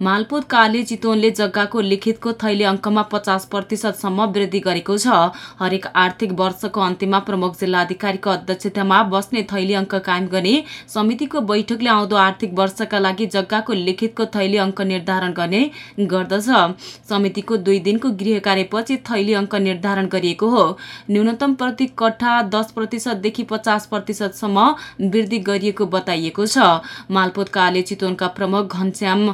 मालपोत काले चितवनले जग्गाको लिखितको थैली अङ्कमा पचास प्रतिशतसम्म वृद्धि गरेको छ। हरेक आर्थिक वर्षको अन्त्यमा प्रमुख जिल्लाधिकारीको अध्यक्षतामा बस्ने थैली अङ्क कायम गर्ने समितिको बैठकले आउँदो आर्थिक वर्षका लागि जग्गाको लिखितको थैली अङ्क निर्धारण गर्ने गर्दछ। समितिको दुई दिनको गृह कार्यपछि थैली अङ्क निर्धारण गरिएको हो। न्यूनतम प्रति कट्ठा दस प्रतिशतदेखि पचास प्रतिशतसम्म वृद्धि गरिएको बताइएको छ। मालपोत काले चितवनका प्रमुख घनश्याम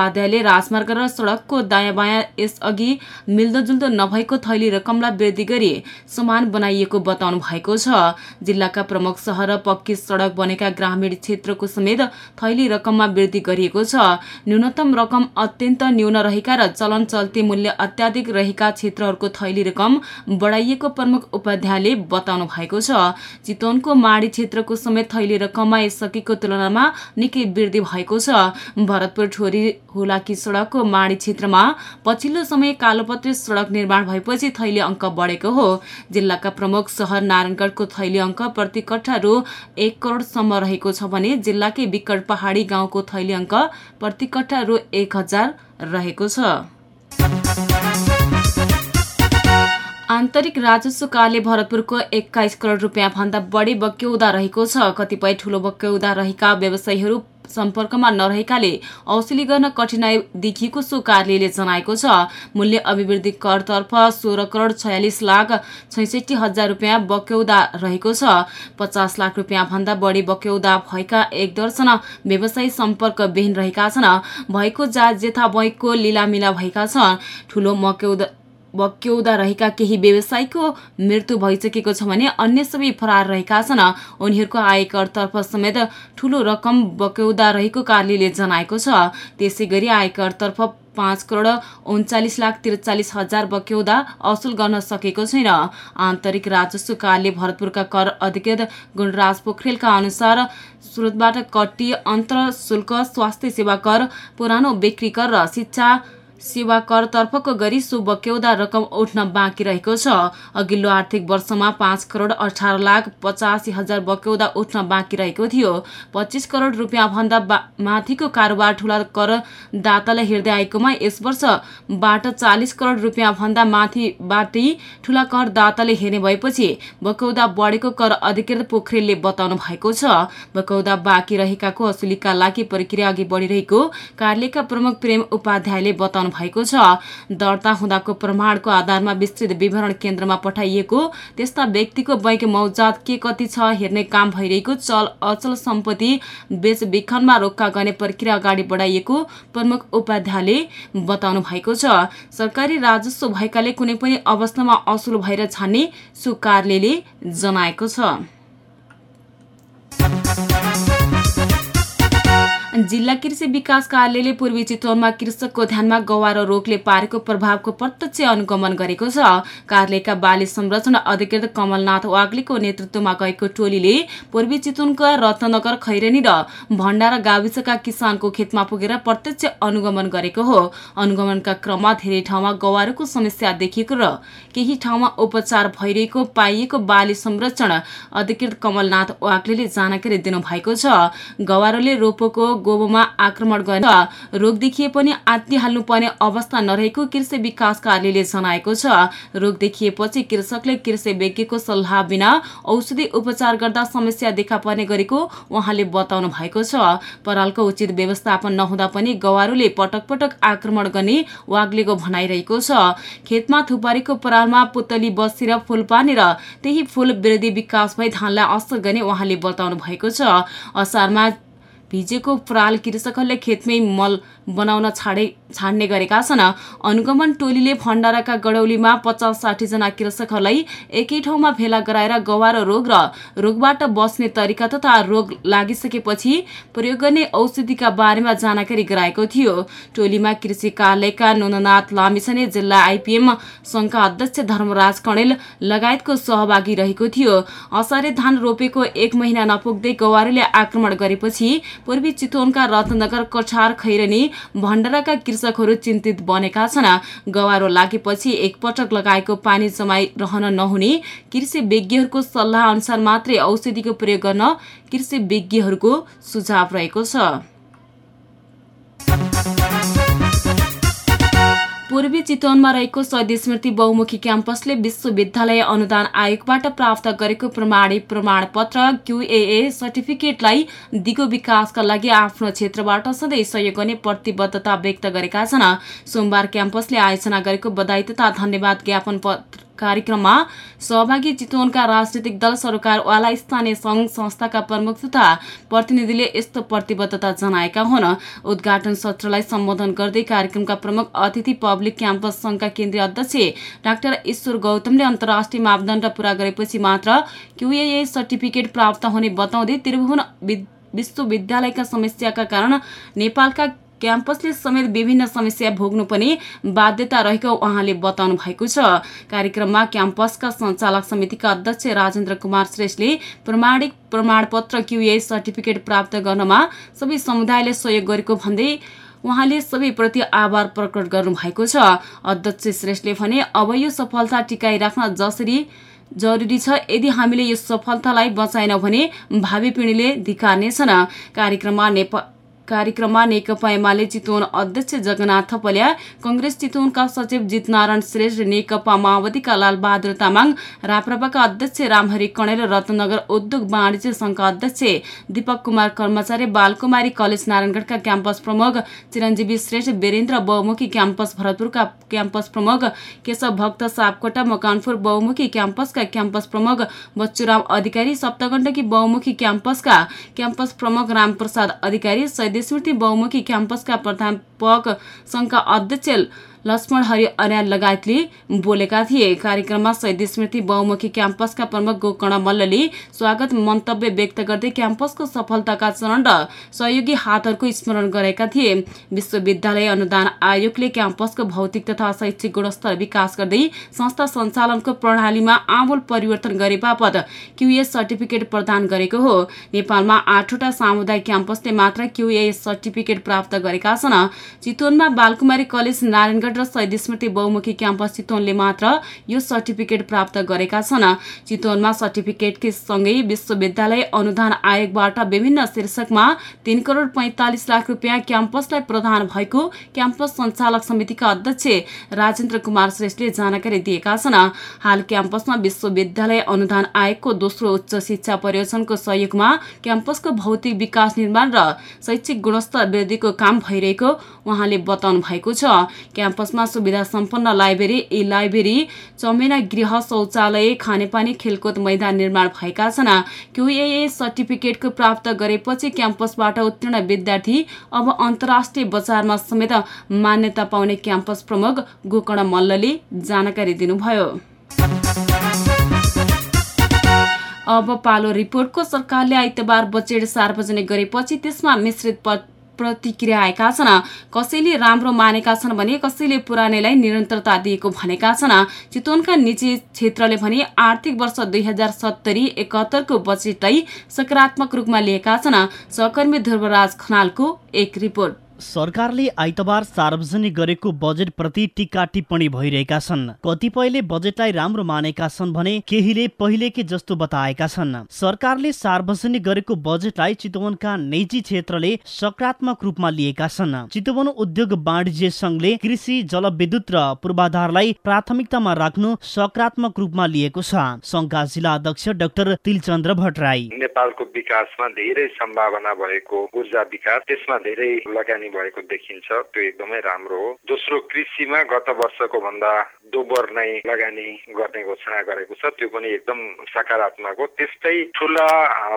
उपाध्यायले राजमार्ग र सडकको दायाँ बायाँ यसअघि मिल्दोजुल्दो नभएको थैली रकमलाई वृद्धि गरी समान बनाइएको बताउनु भएको छ। जिल्लाका प्रमुख सहर पक्की सडक बनेका ग्रामीण क्षेत्रको समेत थैली रकममा वृद्धि गरिएको छ। न्यूनतम रकम अत्यन्त न्यून रहेका र चलन चल्ती मूल्य अत्याधिक रहेका क्षेत्रहरूको थैली रकम बढाइएको प्रमुख उपाध्यायले बताउनु भएको छ। चितवनको माडी क्षेत्रको समेत थैली रकममा यसअघिको तुलनामा निकै वृद्धि भएको छ। भरतपुर ठोरी हुलाकी सडकको माडी क्षेत्रमा पछिल्लो समय कालोपत्री सडक निर्माण भएपछि थैली अङ्क बढेको हो। जिल्लाका प्रमुख सहर नारायणगढको थैली अङ्क प्रति कट्ठा रु एक करोडसम्म रहेको छ भने जिल्लाकै विकट पहाडी गाउँको थैली अङ्क प्रति कट्ठा रु एक हजार रहेको छ। आन्तरिक राजस्व कार्य भरतपुरको एक्काइस करोड रुपियाँ भन्दा बढी बक्यौदा रहेको छ। कतिपय ठूलो बक्यौदा रहेका व्यवसायीहरू सम्पर्कमा नरहेकाले औसिली गर्न कठिनाई देखिएको सो कार्यालयले जनाएको छ। मूल्य अभिवृद्धि करतर्फ सोह्र करोड छयालिस लाख छैसठी हजार रुपियाँ बक्यौदा रहेको छ। पचास लाख रुपियाँ भन्दा बढी बक्यौदा भएका एक दर्शन व्यवसायी सम्पर्क विहीन रहेका छन्। भएको जात जेथा बैङ्कको लिलामिला भएका छन्। ठूलो मक्यौदा बक्यौदा रहेका केही व्यवसायीको मृत्यु भइसकेको छ भने अन्य सबै फरार रहेका छन्। उनीहरूको आयकरतर्फ समेत ठूलो रकम बक्यौदा रहेको कार्यालयले जनाएको छ। त्यसै गरी आयकरतर्फ पाँच करोड उन्चालिस लाख त्रिचालिस हजार बक्यौदा असुल गर्न सकेको छैन। आन्तरिक राजस्व कार्यालय भरतपुरका कर अधिकृत गुणराज पोखरेलका अनुसार स्रोतबाट कट्टी अन्तर शुल्क स्वास्थ्य सेवा कर पुरानो बिक्री कर र शिक्षा सेवा करतर्फको गरी सो बक्यौदा रकम उठ्न बाँकी रहेको छ। अघिल्लो आर्थिक वर्षमा पाँच करोड अठार लाख पचासी हजार बक्यौदा उठ्न बाँकी रहेको थियो। पच्चिस करोड रुपियाँ भन्दा माथिको कारोबार ठुला कर दातालाई हेर्दै आएकोमा यस वर्षबाट चालिस करोड रुपियाँ भन्दा माथिबाटै ठुला कर दाताले हेर्ने भएपछि बकौदा बढेको कर अधिकृत पोखरेलले बताउनु भएको छ। बकौदा बाँकी रहेकाको असुलीका लागि प्रक्रिया अघि बढिरहेको कार्यालयका प्रमुख प्रेम उपाध्यायले बताउनु भएको छ। दर्ता हुँदाको प्रमाणको आधारमा विस्तृत विवरण केन्द्रमा पठाइएको त्यस्ता व्यक्तिको बैंक मौजात के कति छ हेर्ने काम भइरहेको चल अचल सम्पत्ति बेचबिखनमा रोक्का गर्ने प्रक्रिया अगाडि बढाइएको प्रमुख उपाध्यायले बताउनु भएको छ। सरकारी राजस्व भएकाले कुनै पनि अवस्थामा असुल भएर छान्ने सो कार्यालयले जनाएको छ। जिल्ला कृषि विकास कार्यालयले पूर्वी चितवनमा कृषकको ध्यानमा गवारो रोगले पारेको प्रभावको प्रत्यक्ष अनुगमन गरेको छ। कार्यालयका बाली संरक्षण अधिकृत कमलनाथ वाग्लीको नेतृत्वमा गएको टोलीले पूर्वी चितवनका रत्नगर खैरेनी र भण्डारा गाविसका किसानको खेतमा पुगेर प्रत्यक्ष अनुगमन गरेको हो। अनुगमनका क्रममा धेरै ठाउँमा गवारोको समस्या देखिएको र केही ठाउँमा उपचार भइरहेको पाइएको बाली संरक्षण अधिकृत कमलनाथ वाग्लीले जानकारी दिनुभएको छ। गवारोले रोपोको गोबोमा आक्रमण गर्ने रोग देखिए पनि आत्तिहाल्नु पर्ने अवस्था नरहेको कृषि विकास कार्यालयले जनाएको छ। रोग देखिएपछि कृषकले कृषि विज्ञको सल्लाह बिना औषधि उपचार गर्दा समस्या देखा पर्ने गरेको उहाँले बताउनु भएको छ। परालको उचित व्यवस्थापन नहुँदा पनि गवारूले पटक पटक आक्रमण गर्ने वाग्लेको भनाइरहेको छ। खेतमा थुपारीको परालमा पुतली बसेर फुल पानेर त्यही फुल विरोधी विकास भई धानलाई असर गर्ने उहाँले बताउनु भएको छ। असारमा भिजेको पराल कृषकहरूले खेतमै मल बनाउन छाडे। छाड्ने गरेका छन्। अनुगमन टोलीले भण्डाराका गडौलीमा पचास साठीजना कृषकहरूलाई एकै ठाउँमा भेला गराएर गवार रोग र रोगबाट बस्ने तरिका तथा रोग लागिसकेपछि प्रयोग गर्ने औषधिका बारेमा जानकारी गराएको थियो। टोलीमा कृषि कार्यालयका नन्दनाथ लामिछने जिल्ला आइपिएम संघका अध्यक्ष धर्मराज कणेल लगायतको सहभागी रहेको थियो। असारे धान रोपेको एक महिना नपुग्दै गवारेले आक्रमण गरेपछि पूर्वी चितवनका रत्नगर कछार खैरनी भण्डाराका कृषकहरू चिन्तित बनेका छन्। गवारो लागेपछि एकपटक लगाएको पानी जमाइ रहन नहुने कृषि विज्ञहरूको सल्लाह अनुसार मात्रै औषधिको प्रयोग गर्न कृषि विज्ञहरूको सुझाव रहेको छ। पूर्वी चितवनमा रहेको शहीद स्मृति बहुमुखी क्याम्पसले विश्वविद्यालय अनुदान आयोगबाट प्राप्त गरेको प्रमाणित प्रमाणपत्र क्युएए सर्टिफिकेटलाई दिगो विकासका लागि आफ्नो क्षेत्रबाट सधैँ सहयोग गर्ने प्रतिबद्धता व्यक्त गरेका छन्। सोमबार क्याम्पसले आयोजना गरेको बधाई तथा धन्यवाद ज्ञापन पत्र कार्यक्रममा सहभागी चितवनका राजनीतिक दल सरकारवाला स्थानीय संघ संस्थाका प्रमुख तथा प्रतिनिधिले यस्तो प्रतिबद्धता जनाएका हुन्। उद्घाटन सत्रलाई सम्बोधन गर्दै कार्यक्रमका प्रमुख अतिथि पब्लिक क्याम्पस संघका केन्द्रीय अध्यक्ष डाक्टर ईश्वर गौतमले अन्तर्राष्ट्रिय मापदण्ड पूरा गरेपछि मात्र क्युए सर्टिफिकेट प्राप्त हुने बताउँदै त्रिभुवन विश्वविद्यालयका समस्याका कारण नेपालका क्याम्पसले समेत विभिन्न समस्या भोग्नु पनि बाध्यता रहेको उहाँले बताउनु भएको छ। कार्यक्रममा क्याम्पसका सञ्चालक समितिका अध्यक्ष राजेन्द्र कुमार श्रेष्ठले प्रमाणिक प्रमाणपत्र क्युए सर्टिफिकेट प्राप्त गर्नमा सबै समुदायले सहयोग गरेको भन्दै उहाँले सबैप्रति आभार प्रकट गर्नुभएको छ। अध्यक्ष श्रेष्ठले भने अब यो सफलता टिकाइराख्न जसरी जरुरी छ यदि हामीले यो सफलतालाई बचाएनौँ भने भावी पिँढीले धिकार्नेछन्। कार्यक्रममा नेपाल कार्यक्रममा नेकपा एमाले चितवन अध्यक्ष जगन्नाथ थपलिया कंग्रेस चितवनका सचिव जितनारायण श्रेष्ठ नेकपा माओवादीका लालबहादुर तामाङ राप्रपाका अध्यक्ष रामहरि कणेल रत्नगर उद्योग वाणिज्य संघका अध्यक्ष दीपक कुमार कर्मचारी बालकुमारी कलेज नारायणगढका क्याम्पस प्रमुख चिरञ्जीवी श्रेष्ठ वीरेन्द्र बहुमुखी क्याम्पस भरतपुरका क्याम्पस प्रमुख केशव भक्त सापकोटा मकानपुर बहुमुखी क्याम्पसका क्याम्पस प्रमुख बच्चुराम अधिकारी सप्तगण्डकी बहुमुखी क्याम्पसका क्याम्पस प्रमुख रामप्रसाद अधिकारी सैद स्मृति बहुमुखी क्याम्पसका प्राध्यापक संघका अध्यक्ष लक्ष्मण हरि अर्याल लगायतले बोलेका थिए। कार्यक्रममा शहीद स्मृति बहुमुखी क्याम्पसका प्रमुख गोकर्ण मल्लले स्वागत मन्तव्य व्यक्त गर्दै क्याम्पसको सफलताका चरण र सहयोगी हातहरूको स्मरण गरेका थिए। विश्वविद्यालय अनुदान आयोगले क्याम्पसको भौतिक तथा शैक्षिक गुणस्तर विकास गर्दै संस्था सञ्चालनको प्रणालीमा आमूल परिवर्तन गरे बापत क्युएस सर्टिफिकेट प्रदान गरेको हो। नेपालमा आठवटा सामुदायिक क्याम्पसले मात्र क्युएस सर्टिफिकेट प्राप्त गरेका छन्। चितवनमा बालकुमारी कलेज नारायणगढ र शहीद स्मृति बहुमुखी क्याम्पस चितवनले मात्र यो सर्टिफिकेट प्राप्त गरेका छन्। चितवनमा सर्टिफिकेटकै सँगै विश्वविद्यालय अनुदान आयोगबाट विभिन्न शीर्षकमा तीन करोड पैँतालिस लाख रुपियाँ क्याम्पसलाई प्रदान भएको क्याम्पस सञ्चालक समितिका अध्यक्ष राजेन्द्र कुमार श्रेष्ठले जानकारी दिएका छन्। हाल क्याम्पसमा विश्वविद्यालय अनुदान आयोगको दोस्रो उच्च शिक्षा परियोजनको सहयोगमा क्याम्पसको भौतिक विकास निर्माण र शैक्षिक गुणस्तर वृद्धिको काम भइरहेको उहाँले बताउनु भएको छ। क्याम्पस क्याम्पसमा सुविधा सम्पन्न लाइब्रेरी ई लाइब्रेरी चमेना गृह शौचालय खानेपानी खेलकुद मैदान निर्माण भएका छन्। क्युए सर्टिफिकेटको प्राप्त गरेपछि क्याम्पसबाट उत्तीर्ण विद्यार्थी अब अन्तर्राष्ट्रिय बजारमा समेत मान्यता पाउने क्याम्पस प्रमुख गोकर्ण मल्लले जानकारी दिनुभयो। अब पालो रिपोर्टको सरकारले आइतबार बजेट सार्वजनिक गरेपछि त्यसमा मिश्रित प्रतिक्रिया आएका छन्। कसैले राम्रो मानेका छन् भने कसैले पुरानैलाई निरन्तरता दिएको भनेका छन्। चितवनका निजी क्षेत्रले भने आर्थिक वर्ष दुई हजार सत्तरी एकहत्तरको बजेटलाई सकारात्मक रूपमा लिएका छन्। सहकर्मी ध्रुवराज खनालको एक रिपोर्ट। सरकारले आइतबार सार्वजनिक गरेको बजेट प्रति टिका टिप्पणी भइरहेका छन्। कतिपयले बजेटलाई राम्रो मानेका छन् भने केहीले पहिलेकै जस्तो बताएका छन्। सरकारले सार्वजनिक गरेको बजेटलाई चितवनका निजी क्षेत्रले सकारात्मक रूपमा लिएका छन्। चितवन उद्योग वाणिज्य संघले कृषि जलविद्युत र पूर्वाधारलाई प्राथमिकतामा राख्नु सकारात्मक रूपमा लिएको छ। संघका जिल्ला अध्यक्ष डाक्टर तिलचन्द्र भट्टराई। नेपालको विकासमा धेरै सम्भावना भएको ऊर्जा विकास त्यसमा धेरै लगानी भएको देखिन्छ। त्यो एकदमै राम्रो हो। दोस्रो कृषिमा गत वर्षको भन्दा दोबर नै लगानी गर्ने घोषणा गरेको छ। त्यो पनि एकदम सकारात्मक हो। त्यस्तै ठुला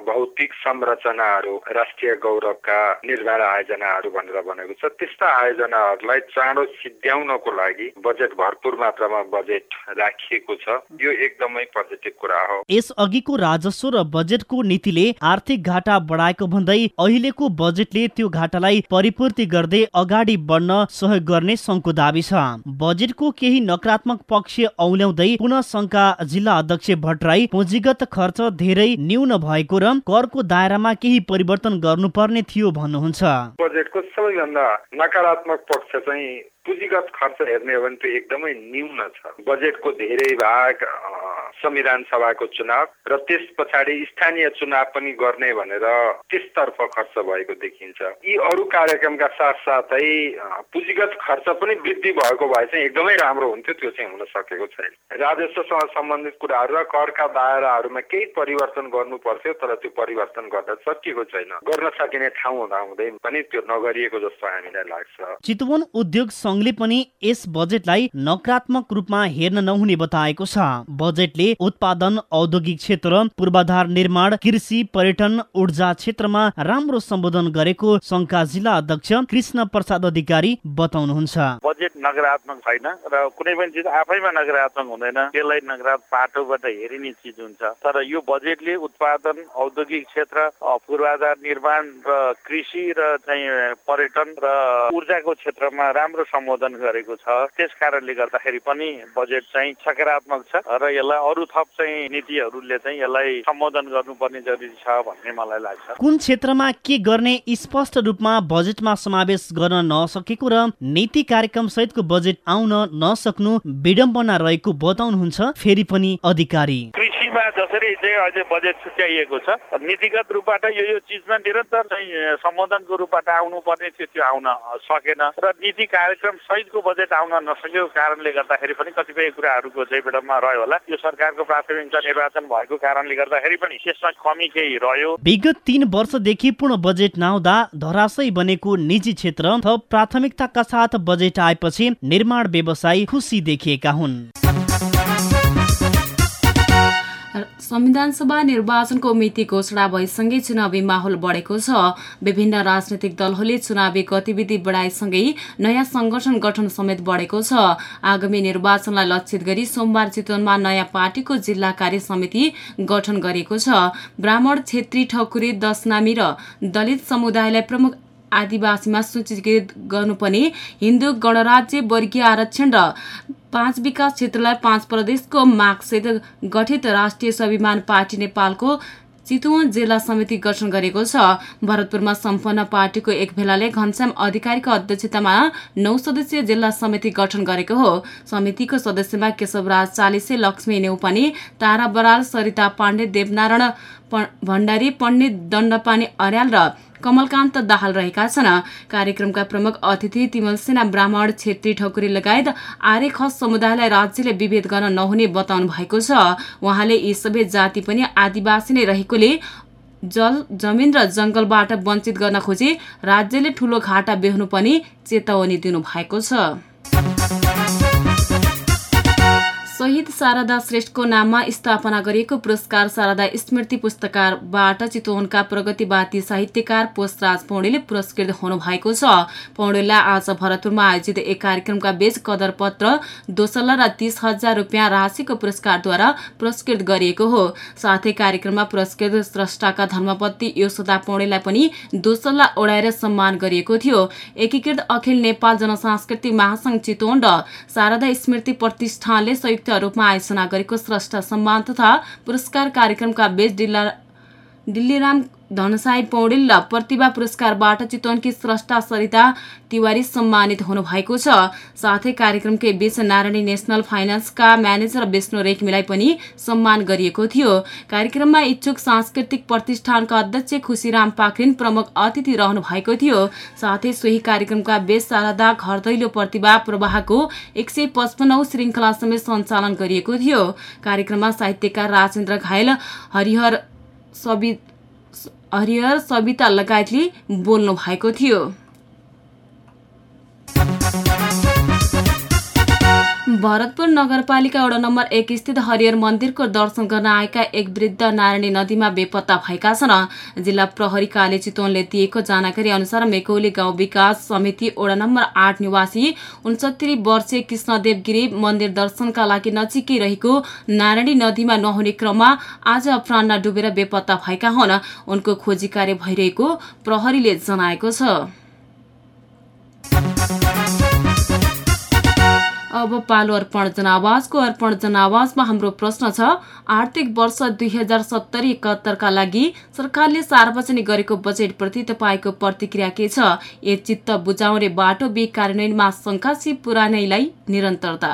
भौतिक संरचनाहरू राष्ट्रिय गौरवका निर्माण आयोजनाहरू भनेर भनेको छ। त्यस्ता आयोजनाहरूलाई चाँडो सिद्ध्याउनको लागि बजेट भरपुर मात्रामा बजेट राखिएको छ। यो एकदमै पोजिटिभ कुरा हो। यस अघिको राजस्व र बजेटको नीतिले आर्थिक घाटा बढाएको भन्दै अहिलेको बजेटले त्यो घाटालाई परिपूर्ति गर्दै अगाडि बढ्न सहयोग गर्ने सङ्घको दावी छ। बजेटको केही नकारात्मक पक्ष औल्याउँदै पुनः सङ्घका जिल्ला अध्यक्ष भट्टराई पुँजीगत खर्च धेरै न्यून भएको र करको दायरामा केही परिवर्तन गर्नुपर्ने थियो भन्नुहुन्छ। बजेटको सबैभन्दा नकारात्मक पक्ष चाहिँ पुँजीगत खर्च हेर्ने हो भने त्यो एकदमै न्यून छ। बजेटको धेरै भाग संविधान सभाको चुनाव र त्यस पछाडि स्थानीय चुनाव पनि गर्ने भनेर त्यसतर्फ खर्च भएको देखिन्छ। यी अरू कार्यक्रमका साथसाथै पुँजीगत खर्च पनि वृद्धि भएको भए चाहिँ एकदमै राम्रो हुन्थ्यो त्यो चाहिँ हुन सकेको छैन। राजस्वसँग सम्बन्धित कुराहरू र करका दायराहरूमा केही परिवर्तन गर्नु पर्थ्यो तर त्यो परिवर्तन गर्न सकिएको छैन। गर्न सकिने ठाउँ हुँदा पनि त्यो नगरिएको जस्तो हामीलाई लाग्छ। चितवन उद्योग संघले पनि यस बजेटलाई नकारात्मक रूपमा हेर्न नहुने बताएको छ। बजेटले उत्पादन औद्योगिक क्षेत्र पूर्वाधार निर्माण कृषि पर्यटन ऊर्जा क्षेत्रमा राम्रो सम्बोधन गरेको संघका जिल्ला अध्यक्ष कृष्ण प्रसाद अधिकारी बताउनुहुन्छ। बजेट नकारात्मक छैन र कुनै पनि चिज आफैमा नकारात्मक हुँदैन त्यसलाई नकारात्मक पाटोबाट हेरिने चिज हुन्छ। तर यो बजेटले उत्पादन औद्योगिक क्षेत्र पूर्वाधार निर्माण र कृषि र चाहिँ पर्यटन र ऊर्जाको क्षेत्रमा राम्रो सम्बोधन गरेको छ। त्यस कारणले गर्दाखेरि पनि बजेट चाहिँ सकारात्मक छ र यसलाई अरू थप चाहिँ नीतिहरूले चाहिँ यसलाई सम्बोधन गर्नुपर्ने जरुरी छ भन्ने मलाई लाग्छ। कुन क्षेत्रमा के गर्ने स्पष्ट रूपमा बजेटमा समावेश गर्न नसकेको र नीति कार्यक्रम सहितको बजेट आउन नसक्नु विडम्बना रहेको बताउनुहुन्छ फेरि पनि अधिकारी। जसरी चाहिँ अहिले बजेट छुट्याइएको छ नीतिगत रूपबाट यो यो चिजमा निरन्तर चाहिँ सम्बोधनको रूपबाट आउनु पर्ने थियो त्यो आउन सकेन। र नीति कार्यक्रम सहितको बजेट आउन नसकेको कारणले गर्दाखेरि पनि कतिपय कुराहरूको चाहिँ विडम्बमा रह्यो होला। यो सरकारको प्राथमिकता निर्वाचन भएको कारणले गर्दाखेरि पनि त्यसमा कमी केही रह्यो। विगत तीन वर्षदेखि पूर्ण बजेट नआउँदा धराशय बनेको निजी क्षेत्र थप प्राथमिकताका साथ बजेट आएपछि निर्माण व्यवसायी खुसी देखिएका हुन्। संविधान सभा निर्वाचनको मिति घोषणा भएसँगै चुनावी माहौल बढेको छ। विभिन्न राजनैतिक दलहरूले चुनावी गतिविधि बढाएसँगै नयाँ संगठन गठन समेत बढेको छ। आगामी निर्वाचनलाई लक्षित गरी सोमबार चितवनमा नयाँ पार्टीको जिल्ला कार्य समिति गठन गरिएको छ। ब्राह्मण छेत्री ठकुरी दशनामी र दलित समुदायलाई प्रमुख आदिवासीमा सूचीकृत गर्नुपर्ने हिन्दू गणराज्य वर्गीय आरक्षण र पाँच विकास क्षेत्रलाई पाँच प्रदेशको मागसहित गठित राष्ट्रिय स्वाभिमान पार्टी नेपालको चितुवन जिल्ला समिति गठन गरेको छ। भरतपुरमा सम्पन्न पार्टीको एक भेलाले घनश्याम अधिकारीको अध्यक्षतामा नौ सदस्यीय जिल्ला समिति गठन गरेको हो। समितिको सदस्यमा केशवराज चालिसे लक्ष्मी नेउपानी तारा बराल सरिता पाण्डे देवनारायण भण्डारी पण्डित दण्डपानी अर्याल र कमलकान्त दाहाल रहेका छन्। कार्यक्रमका प्रमुख अतिथि तिमल सेना ब्राह्मण छेत्री ठकुरी लगायत आर्य खस समुदायलाई राज्यले विभेद गर्न नहुने बताउनु भएको छ। उहाँले यी सबै जाति पनि आदिवासी नै रहेकोले जल जमिन र जङ्गलबाट वञ्चित गर्न खोजे राज्यले ठूलो घाटा बेहोर्नु पनि चेतावनी दिनुभएको छ। शहीद शारदा श्रेष्ठको नाममा स्थापना गरिएको पुरस्कार शारदा स्मृति पुस्तकबाट चितवनका प्रगतिवादी साहित्यकार पोषराज पौडेलले पुरस्कृत हुनु भएको छ। पौडेललाई आज भरतपुरमा आयोजित एक कार्यक्रमका बीच कदर पत्र दोसल्ला र तीस हजार रुपियाँ राशिको पुरस्कारद्वारा पुरस्कृत गरिएको हो। साथै कार्यक्रममा पुरस्कृत स्रष्टाका धर्मपति योशोदा पौडेललाई पनि दोसल्ला ओढाएर सम्मान गरिएको थियो। एकीकृत अखिल नेपाल जनसांस्कृतिक महासंघ चितवन र शारदा स्मृति प्रतिष्ठानले रूपमा आयोजना गरेको स्रष्टा सम्मान तथा पुरस्कार कार्यक्रमका बीच डिल्लीराम धनसाई पौडेल र प्रतिभा पुरस्कारबाट चितवनकी स्रष्टा सरिता तिवारी सम्मानित हुनुभएको छ। साथै कार्यक्रमकै बीच नारायणी नेसनल फाइनेन्सका म्यानेजर विष्णु रेग्मीलाई पनि सम्मान गरिएको थियो। कार्यक्रममा इच्छुक सांस्कृतिक प्रतिष्ठानका अध्यक्ष खुसीराम पाखरिन प्रमुख अतिथि रहनु भएको थियो। साथै सोही कार्यक्रमका बेस शारदा घरदैलो प्रतिभा प्रवाहको एक सय पचपन्नौ श्रृङ्खला समेत सञ्चालन गरिएको थियो। कार्यक्रममा साहित्यकार राजेन्द्र घायल हरिहर सबि हरिहर सविता लगायतले बोल्नु भएको थियो। भरतपुर नगरपालिका वडा नम्बर एक स्थित हरिहर मन्दिरको दर्शन गर्न आएका एक वृद्ध नारायणी नदीमा बेपत्ता भएका छन्। जिल्ला प्रहरी कार्य चितवनले दिएको जानकारी अनुसार मेकौली गाउँ विकास समिति वडा नम्बर आठ निवासी उनसत्तरी वर्षीय कृष्णदेव गिरी मन्दिर दर्शनका लागि नजिकै रहेको नारायणी नदीमा नहुने क्रममा आज अपरान्न डुबेर बेपत्ता भएका हुन्। उनको खोजी कार्य भइरहेको प्रहरीले जनाएको छ। अब पालो अर्पण जनावासको अर्पण जनावासमा हाम्रो प्रश्न छ आर्थिक वर्ष दुई हजार सत्तरी एकहत्तरका लागि सरकारले सार्वजनिक गरेको बजेटप्रति तपाईँको प्रतिक्रिया के छ? ए चित्त बुझाउने बाटो बे कार्यान्वयनमा शङ्का सी पुरानैलाई निरन्तरता।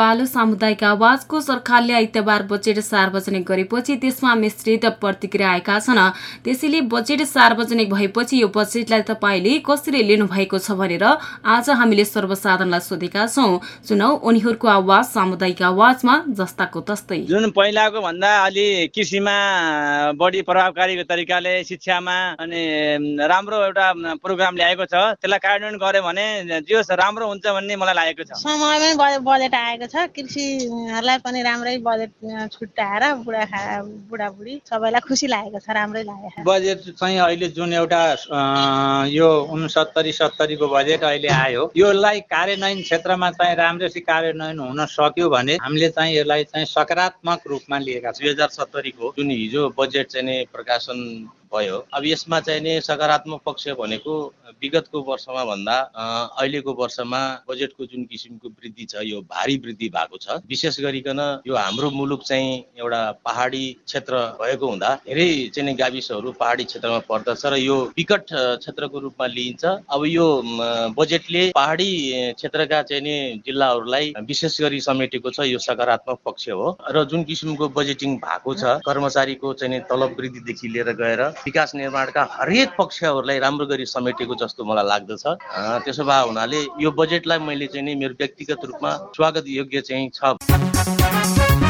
पालो सामुदायिक आवाजको सरकारले आइतबार बजेट सार्वजनिक गरेपछि त्यसमा मिश्रित प्रतिक्रिया आएका छन्। त्यसैले बजेट सार्वजनिक भएपछि यो बजेटलाई तपाईँले कसरी लिनुभएको छ भनेर आज हामीले सर्वसाधारणलाई सोधेका छौँ। सुनौ उनीहरूको आवाज सामुदायिक आवाजमा जस्ताको तस्तै। जुन पहिलाको भन्दा अलि कृषिमा बढी प्रभावकारी तरिकाले शिक्षामा अनि राम्रो एउटा प्रोग्राम ल्याएको छ त्यसलाई कार्यान्वयन गर्यो भने जे राम्रो हुन्छ भन्ने मलाई लागेको छ। समयमै बजे- बजेट आएको छ कृषिहरूलाई पनि राम्रै बजेट छुट्याएर बुढा बुढाबुढी सबैलाई खुसी लागेको छ राम्रै लागेको छ। बजेट चाहिँ अहिले जुन एउटा यो उनसत्तरी सत्तरीको बजेट अहिले आयो योलाई कार्यान्वयन क्षेत्रमा चाहिँ राम्रोसित कार्यान्वयन हुन सक्यो भने हामीले चाहिँ यसलाई चाहिँ सकारात्मक रूपमा लिएका छौँ। दुई हजार सत्तरीको जुन हिजो बजेट चाहिँ नि प्रकाशन भयो। अब यसमा चाहिँ नि सकारात्मक पक्ष भनेको विगतको वर्षमा भन्दा अहिलेको वर्षमा बजेटको जुन किसिमको वृद्धि छ यो भारी वृद्धि भएको छ। विशेष गरिकन यो हाम्रो मुलुक चाहिँ एउटा पहाडी क्षेत्र भएको हुँदा धेरै चाहिँ नि गाविसहरू पहाडी क्षेत्रमा पर्दछ र यो विकट क्षेत्रको रूपमा लिइन्छ। अब यो बजेटले पहाडी क्षेत्रका चाहिँ नि जिल्लाहरूलाई विशेष गरी समेटेको छ यो सकारात्मक पक्ष हो। र जुन किसिमको बजेटिङ भएको छ कर्मचारीको चाहिँ तलब वृद्धिदेखि लिएर गएर विकास निर्माणका हरेक पक्षहरूलाई राम्रो गरी समेटेको जस्तो मलाई लाग्दछ। त्यसो भए हुनाले यो बजेटलाई मैले चाहिँ नि मेरो व्यक्तिगत रूपमा स्वागत योग्य चाहिँ छ।